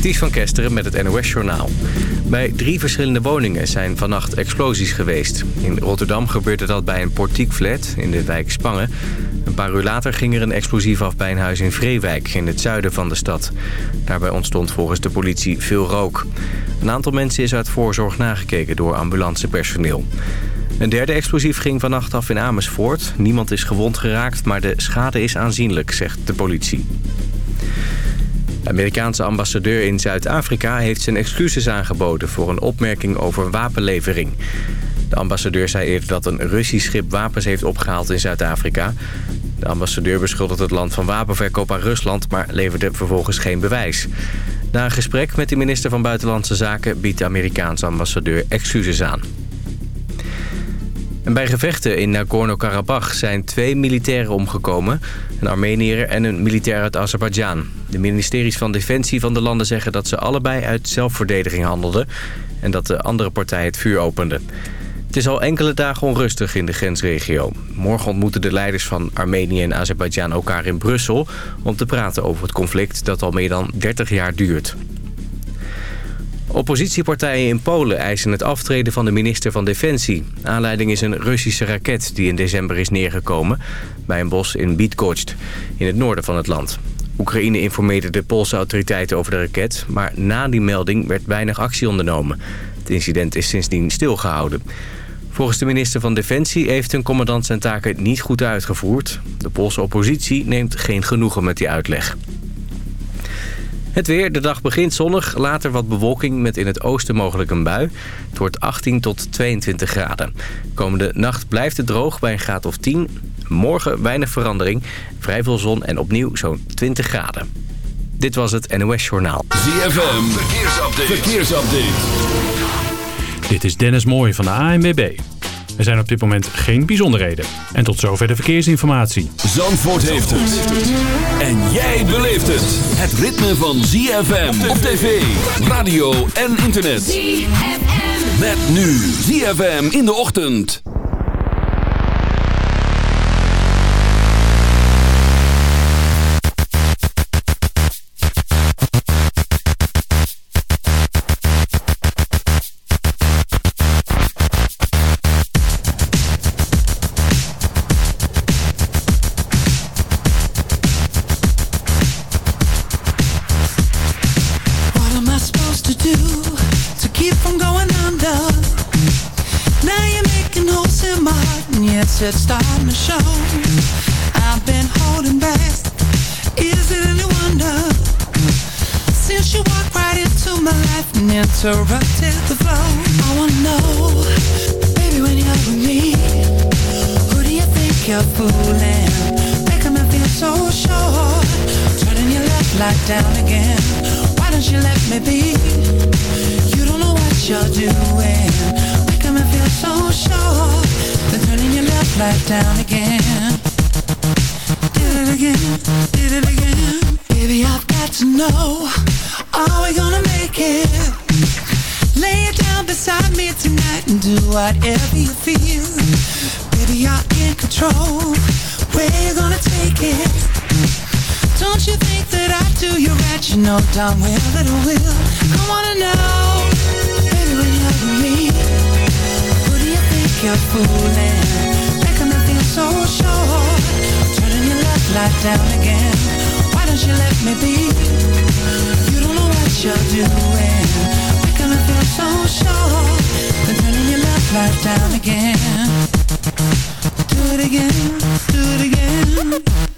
Ties van Kesteren met het NOS-journaal. Bij drie verschillende woningen zijn vannacht explosies geweest. In Rotterdam gebeurde dat bij een portiekflat in de wijk Spangen. Een paar uur later ging er een explosief af bij een huis in Vreewijk... in het zuiden van de stad. Daarbij ontstond volgens de politie veel rook. Een aantal mensen is uit voorzorg nagekeken door ambulancepersoneel. Een derde explosief ging vannacht af in Amersfoort. Niemand is gewond geraakt, maar de schade is aanzienlijk, zegt de politie. De Amerikaanse ambassadeur in Zuid-Afrika heeft zijn excuses aangeboden... voor een opmerking over wapenlevering. De ambassadeur zei eerder dat een Russisch schip wapens heeft opgehaald in Zuid-Afrika. De ambassadeur beschuldigt het land van wapenverkoop aan Rusland... maar leverde vervolgens geen bewijs. Na een gesprek met de minister van Buitenlandse Zaken... biedt de Amerikaanse ambassadeur excuses aan. Bij gevechten in Nagorno-Karabakh zijn twee militairen omgekomen. Een Armenier en een militair uit Azerbeidzjan. De ministeries van Defensie van de landen zeggen dat ze allebei uit zelfverdediging handelden... en dat de andere partij het vuur opende. Het is al enkele dagen onrustig in de grensregio. Morgen ontmoeten de leiders van Armenië en Azerbeidzjan elkaar in Brussel... om te praten over het conflict dat al meer dan 30 jaar duurt. Oppositiepartijen in Polen eisen het aftreden van de minister van Defensie. Aanleiding is een Russische raket die in december is neergekomen... bij een bos in Bydgoszcz, in het noorden van het land. Oekraïne informeerde de Poolse autoriteiten over de raket... maar na die melding werd weinig actie ondernomen. Het incident is sindsdien stilgehouden. Volgens de minister van Defensie heeft een commandant zijn taken niet goed uitgevoerd. De Poolse oppositie neemt geen genoegen met die uitleg. Het weer, de dag begint zonnig, later wat bewolking met in het oosten mogelijk een bui. Het wordt 18 tot 22 graden. Komende nacht blijft het droog bij een graad of 10. Morgen weinig verandering, vrij veel zon en opnieuw zo'n 20 graden. Dit was het NOS Journaal. ZFM, verkeersupdate. verkeersupdate. Dit is Dennis Mooij van de ANWB. Er zijn op dit moment geen bijzonderheden. En tot zover de verkeersinformatie. Zandvoort heeft het. En jij beleeft het. Het ritme van ZFM op tv, radio en internet. ZFM. Met nu ZFM in de ochtend. It's starting to show. I've been holding back. Is it any wonder? Since you walked right into my life and interrupted the flow, I wanna know, baby, when you're with me, who do you think you're fooling? Making me feel so sure, turning your left light down right? You know darn well that I will. I wanna know, baby, when you're with me, who do you think you're fooling? Making me feel so sure. Turning your left light down again. Why don't you let me be? You don't know what you're doing. Making me feel so sure. Then turning your left light down again. Do it again, do it again.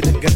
the guy.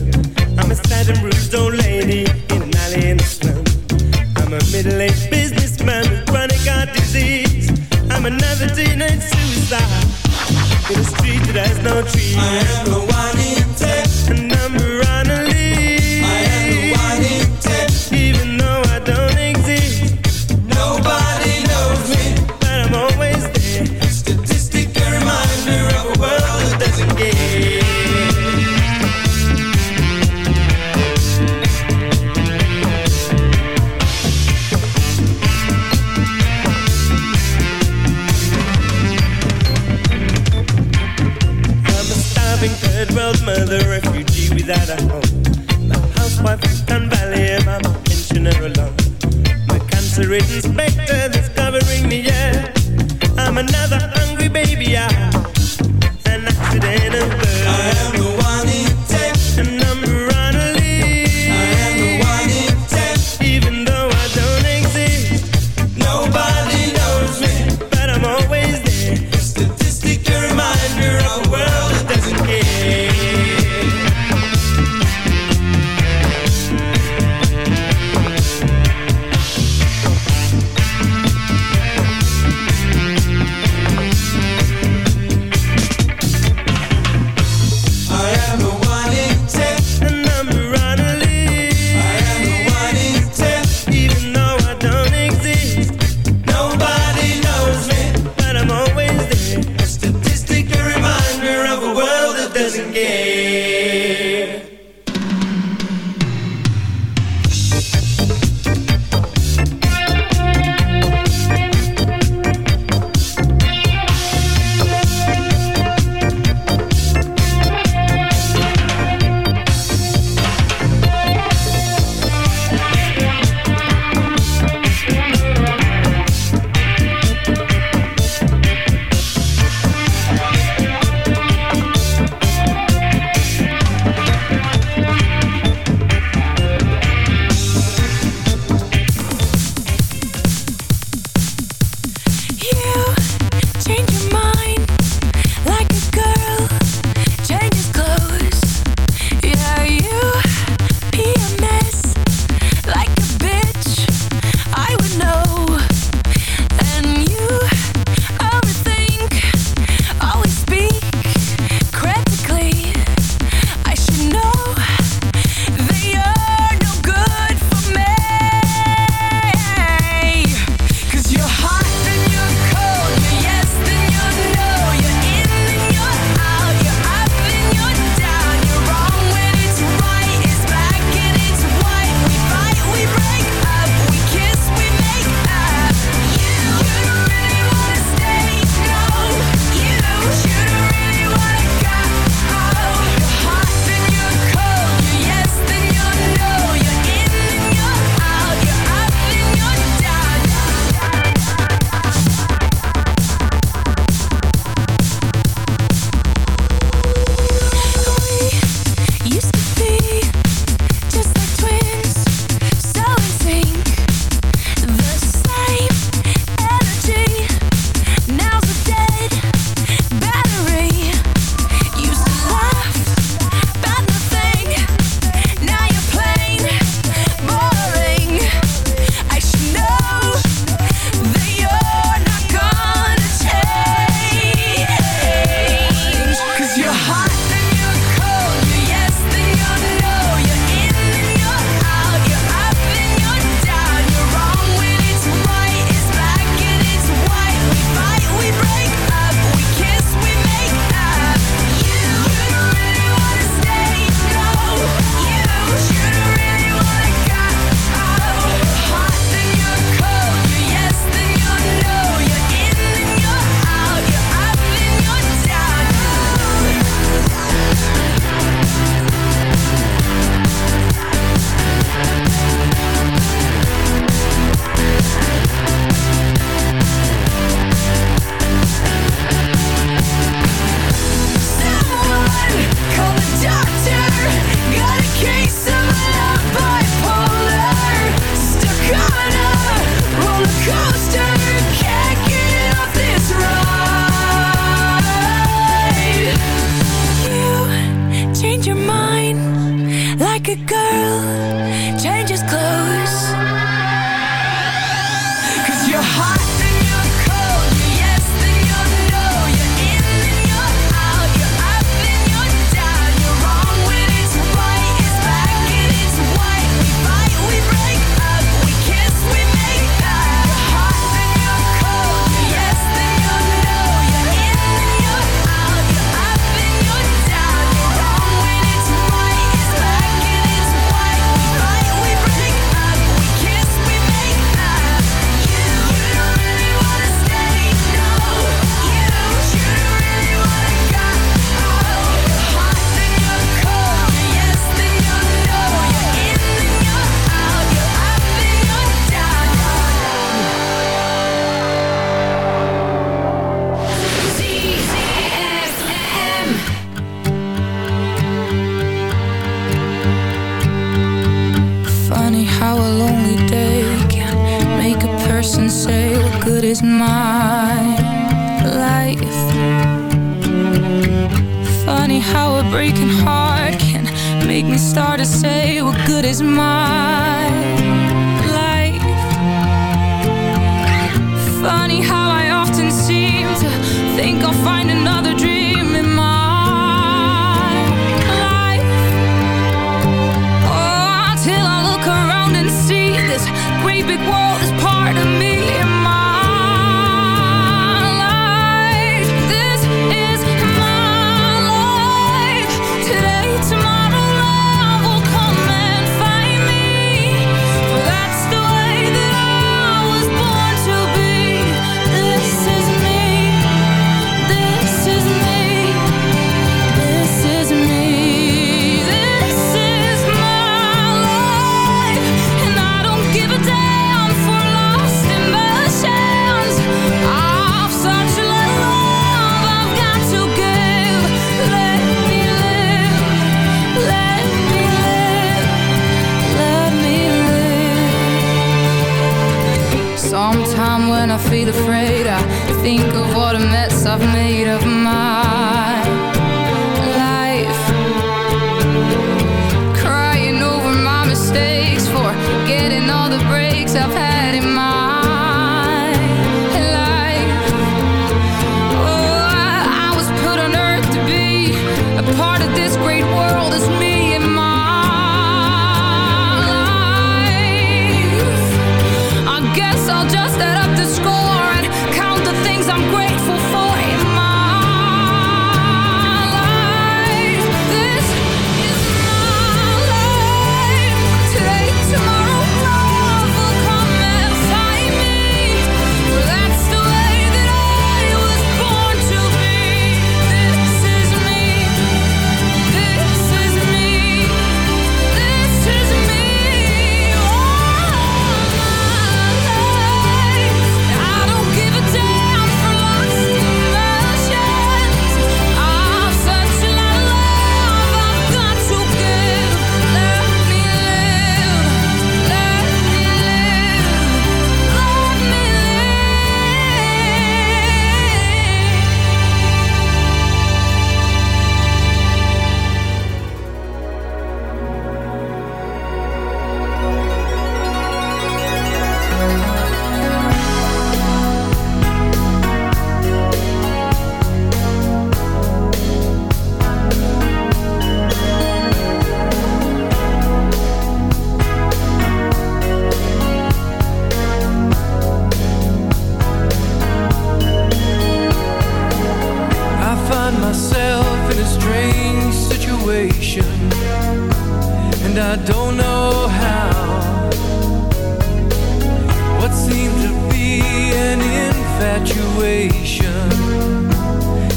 infatuation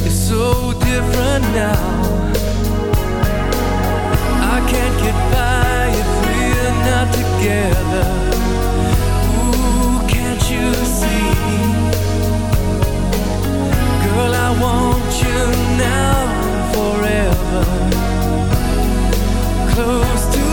is so different now. I can't get by if we're not together. Ooh, can't you see? Girl, I want you now forever. Close to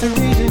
the it.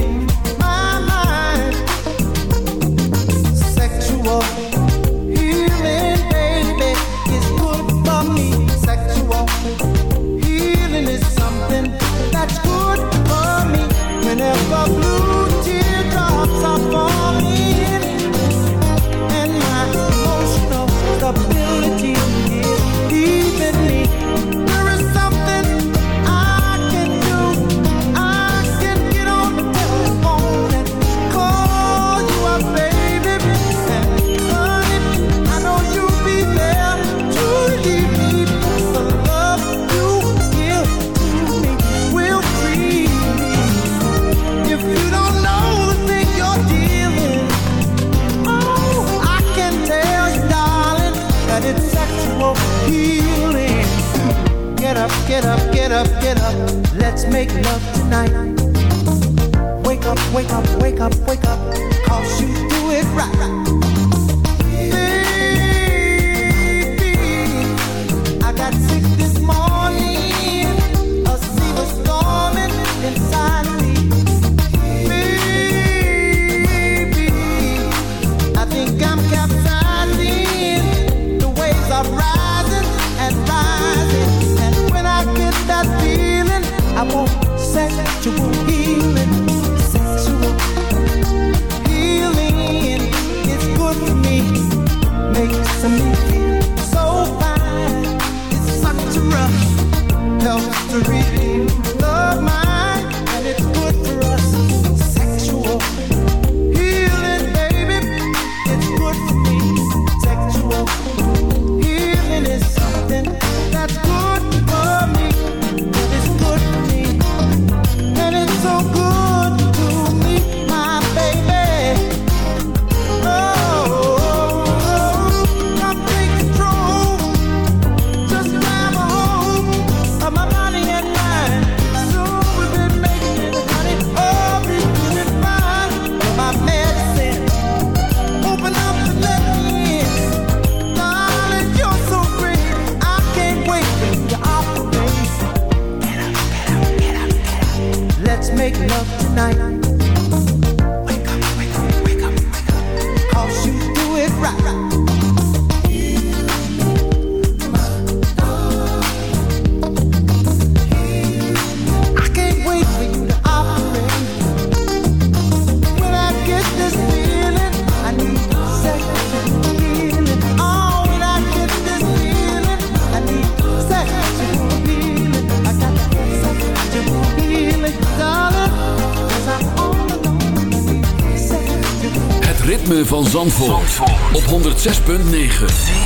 6.9.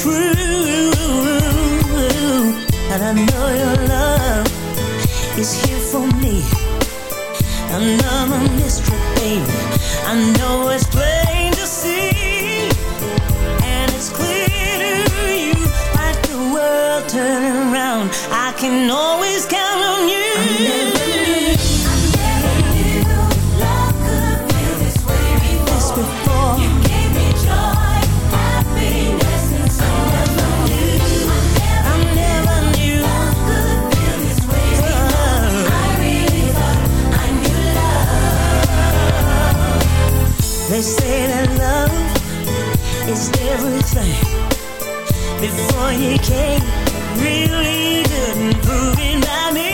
true. And I know your love is here for me. Another mystery, baby I know it's clear for you came. Really good and proven by me.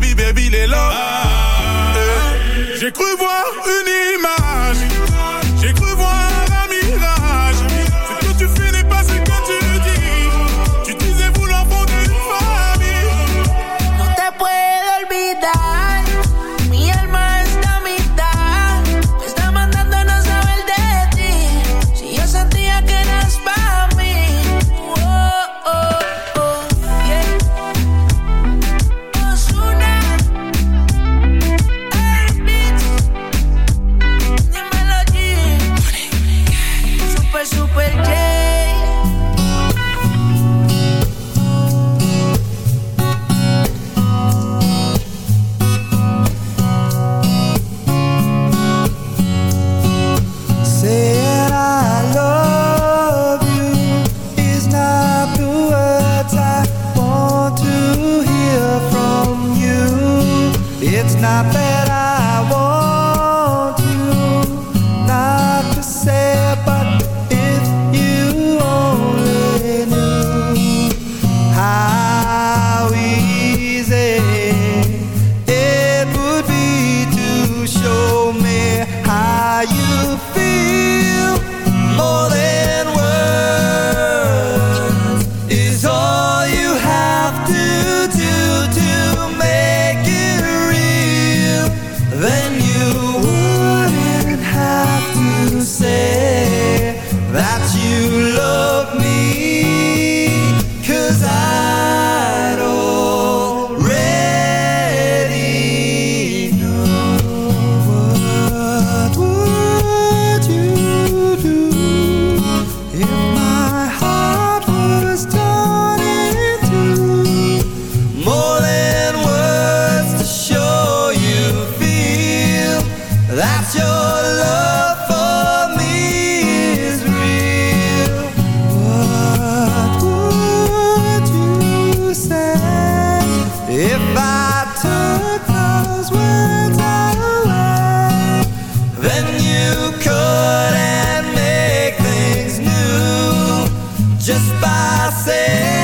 Baby, baby, les là. Eh, J'ai cru voir une image. Just by saying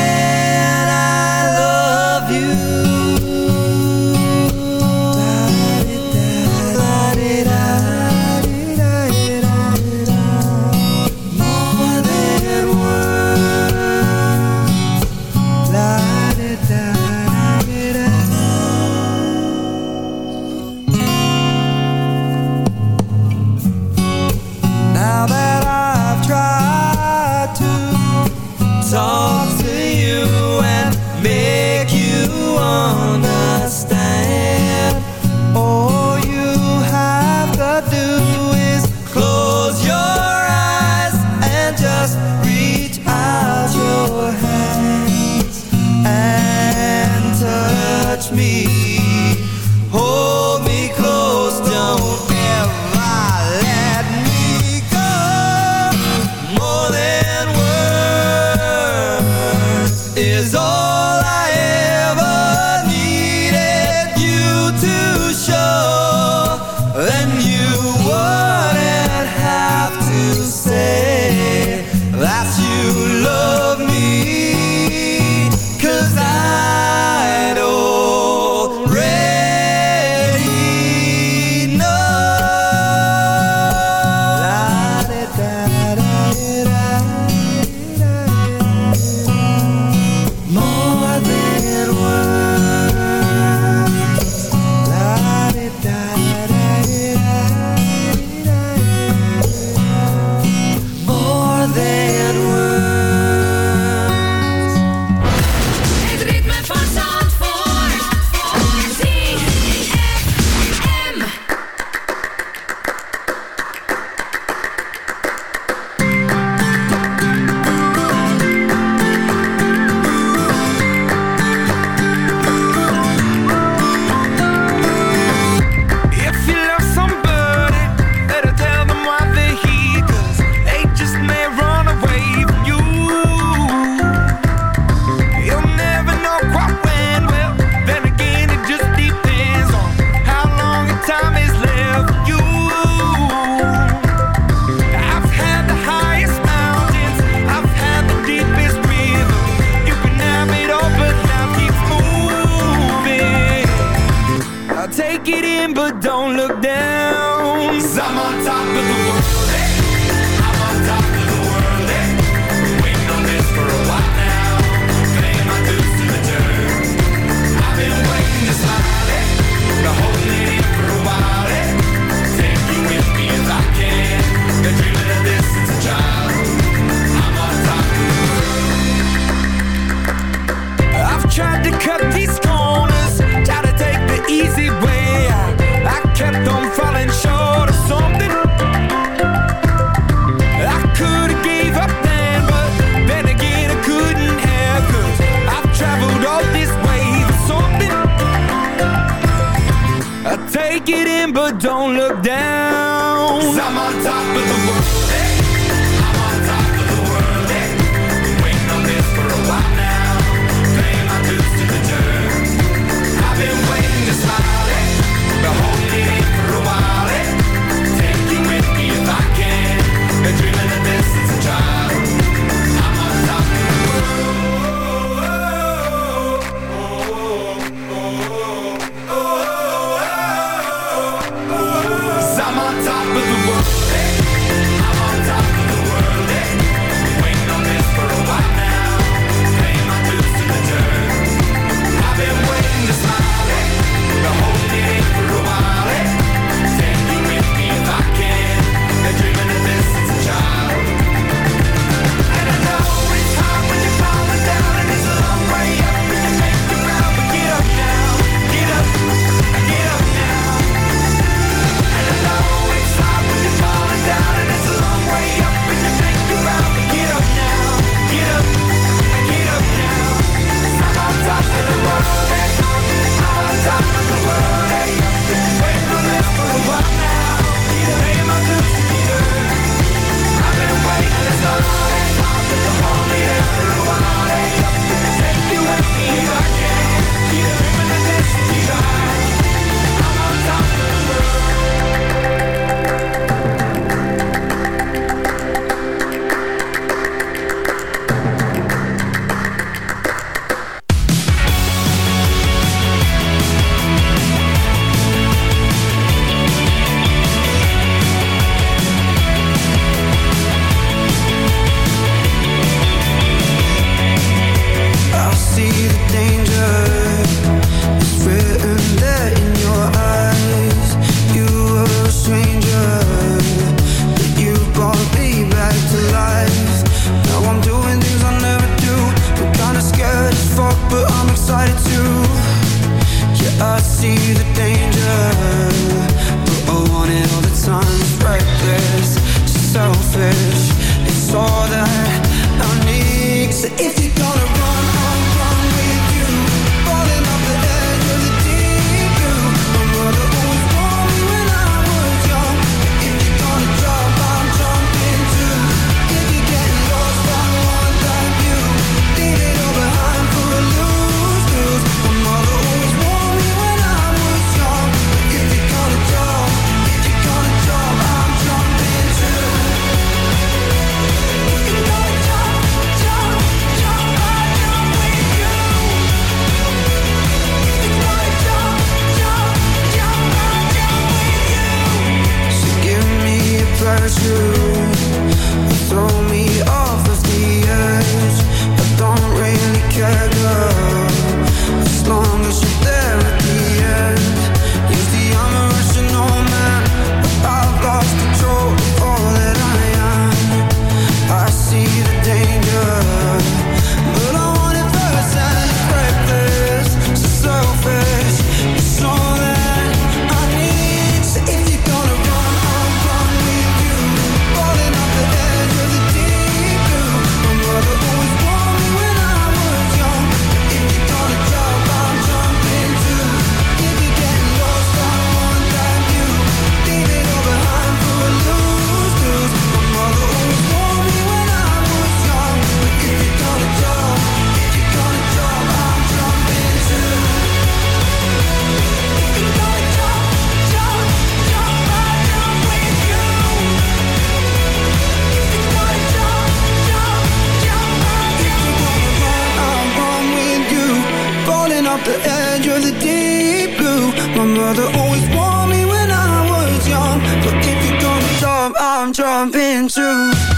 the edge of the deep blue. My mother always warned me when I was young. But if you're gonna jump, I'm jumping too.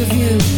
of you.